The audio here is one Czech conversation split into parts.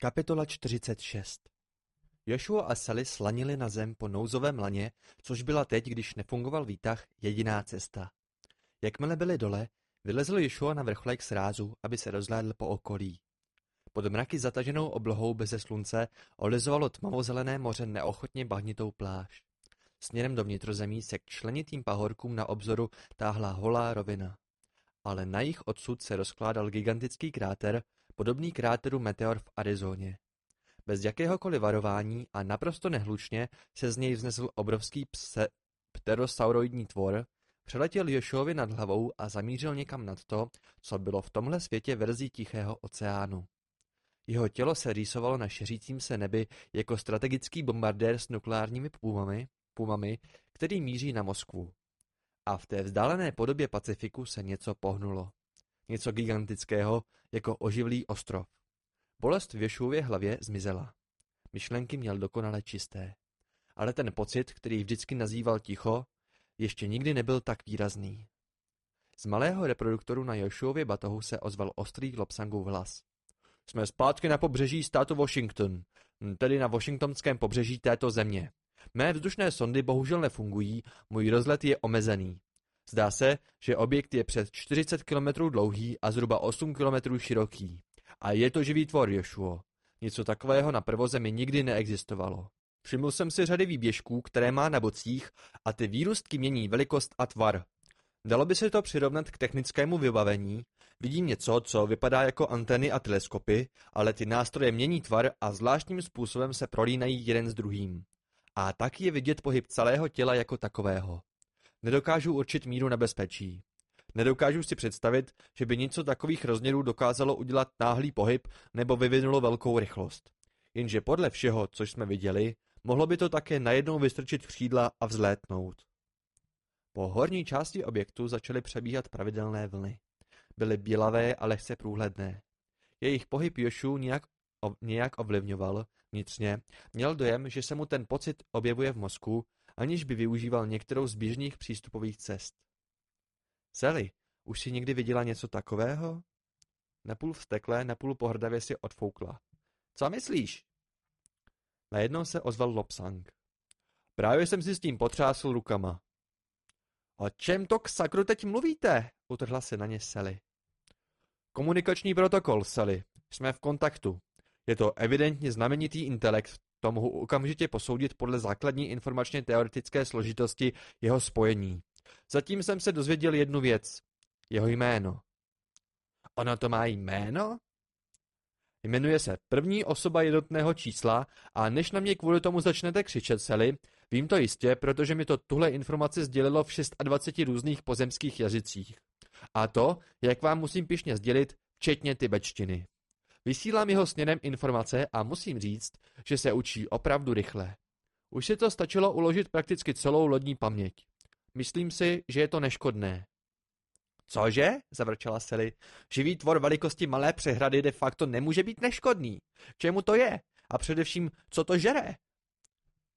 Kapitola 46 Joshua a Sally slanili na zem po nouzovém laně, což byla teď, když nefungoval výtah, jediná cesta. Jakmile byli dole, vylezl Joshua na vrcholek srázu, aby se rozhlédl po okolí. Pod mraky zataženou oblohou beze slunce olizovalo tmavozelené moře neochotně bahnitou pláž. Směrem do vnitrozemí se k členitým pahorkům na obzoru táhla holá rovina. Ale na jich odsud se rozkládal gigantický kráter, podobný kráteru Meteor v Arizoně. Bez jakéhokoliv varování a naprosto nehlučně se z něj vznesl obrovský pse, pterosauroidní tvor, přeletěl Jošovi nad hlavou a zamířil někam nad to, co bylo v tomhle světě verzí Tichého oceánu. Jeho tělo se rýsovalo na šeřícím se nebi jako strategický bombardér s nukleárními pumami, pumami, který míří na Moskvu. A v té vzdálené podobě Pacifiku se něco pohnulo. Něco gigantického, jako oživlý ostrov. Bolest v Ješuově hlavě zmizela. Myšlenky měl dokonale čisté. Ale ten pocit, který vždycky nazýval ticho, ještě nikdy nebyl tak výrazný. Z malého reproduktoru na Joshuově batohu se ozval ostrý Lopsangův hlas. Jsme zpátky na pobřeží státu Washington, tedy na washingtonském pobřeží této země. Mé vzdušné sondy bohužel nefungují, můj rozlet je omezený. Zdá se, že objekt je přes 40 km dlouhý a zhruba 8 km široký. A je to živý tvor, Jošuo. Něco takového na prvozemi nikdy neexistovalo. Všiml jsem si řady výběžků, které má na bocích a ty výrůstky mění velikost a tvar. Dalo by se to přirovnat k technickému vybavení. Vidím něco, co vypadá jako antény a teleskopy, ale ty nástroje mění tvar a zvláštním způsobem se prolínají jeden s druhým. A tak je vidět pohyb celého těla jako takového. Nedokážu určit míru nebezpečí. Nedokážu si představit, že by něco takových rozměrů dokázalo udělat náhlý pohyb nebo vyvinulo velkou rychlost. Jenže podle všeho, co jsme viděli, mohlo by to také najednou vystrčit křídla a vzlétnout. Po horní části objektu začaly přebíhat pravidelné vlny. Byly bílavé a lehce průhledné. Jejich pohyb Jošu nějak, o, nějak ovlivňoval, vnitřně, měl dojem, že se mu ten pocit objevuje v mozku, aniž by využíval některou z běžných přístupových cest. Sally, už si někdy viděla něco takového? Napůl vstekle, napůl pohrdavě si odfoukla. Co myslíš? Najednou se ozval Lopsang. Právě jsem si s tím potřásl rukama. O čem to k sakru teď mluvíte? Utrhla se na ně Sally. Komunikační protokol, Sally. Jsme v kontaktu. Je to evidentně znamenitý intelekt, to mohu okamžitě posoudit podle základní informačně teoretické složitosti jeho spojení. Zatím jsem se dozvěděl jednu věc. Jeho jméno. Ono to má jméno? Jmenuje se první osoba jednotného čísla a než na mě kvůli tomu začnete křičet, Sally, vím to jistě, protože mi to tuhle informaci sdělilo v 26 různých pozemských jazycích. A to, jak vám musím pišně sdělit, včetně tibetštiny. Vysílám jeho směrem informace a musím říct, že se učí opravdu rychle. Už si to stačilo uložit prakticky celou lodní paměť. Myslím si, že je to neškodné. Cože? zavrčela Sally. Živý tvor velikosti malé přehrady de facto nemůže být neškodný. Čemu to je? A především, co to žere?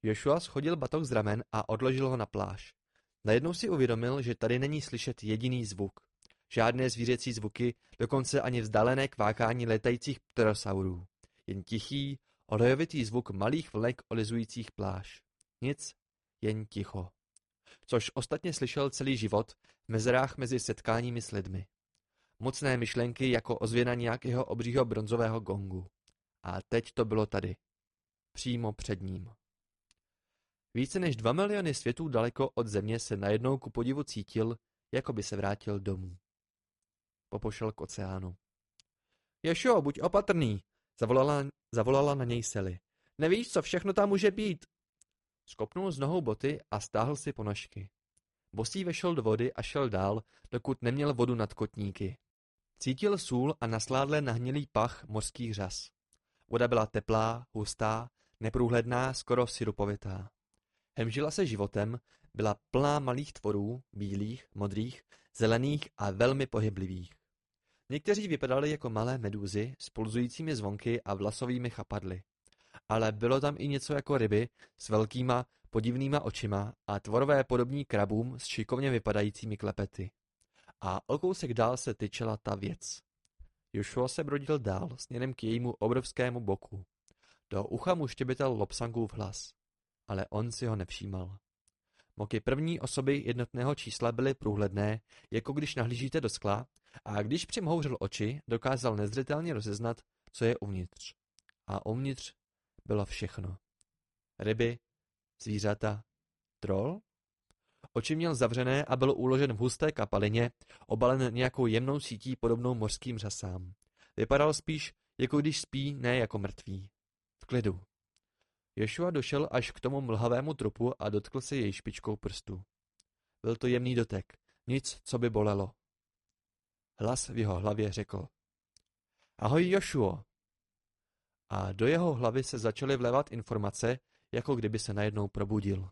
Joshua schodil batok z ramen a odložil ho na pláž. Najednou si uvědomil, že tady není slyšet jediný zvuk. Žádné zvířecí zvuky, dokonce ani vzdálené kvákání letajících pterosaurů. Jen tichý, olejovitý zvuk malých vlnek olizujících pláž. Nic, jen ticho což ostatně slyšel celý život v mezerách mezi setkáními s lidmi. Mocné myšlenky jako ozvěna nějakého obřího bronzového gongu. A teď to bylo tady. Přímo před ním. Více než dva miliony světů daleko od země se najednou ku podivu cítil, jako by se vrátil domů. Popošel k oceánu. Ješo, buď opatrný, zavolala, zavolala na něj Sely. Nevíš, co všechno tam může být. Skopnul z nohou boty a stáhl si ponožky. Bosý vešel do vody a šel dál, dokud neměl vodu nad kotníky. Cítil sůl a nasládle nahnilý pach mořských řas. Voda byla teplá, hustá, neprůhledná, skoro sirupovitá. Hemžila se životem, byla plná malých tvorů, bílých, modrých, zelených a velmi pohyblivých. Někteří vypadali jako malé medúzy s pulzujícími zvonky a vlasovými chapadly ale bylo tam i něco jako ryby s velkýma, podivnýma očima a tvorové podobní krabům s šikovně vypadajícími klepety. A o kousek dál se tyčela ta věc. Joshua se brodil dál směrem k jejímu obrovskému boku. Do ucha mu štěbetal Lopsangův hlas, ale on si ho nevšímal. Moky první osoby jednotného čísla byly průhledné, jako když nahlížíte do skla, a když přimhouřil oči, dokázal nezřetelně rozeznat, co je uvnitř. A uvnitř bylo všechno. Ryby, zvířata, troll? Oči měl zavřené a byl uložen v husté kapalině, obalen nějakou jemnou sítí podobnou mořským řasám. Vypadal spíš, jako když spí, ne jako mrtvý. V klidu. Joshua došel až k tomu mlhavému trupu a dotkl se jej špičkou prstu. Byl to jemný dotek, nic, co by bolelo. Hlas v jeho hlavě řekl. Ahoj Joshua. A do jeho hlavy se začaly vlévat informace, jako kdyby se najednou probudil.